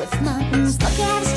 with nothing stuck at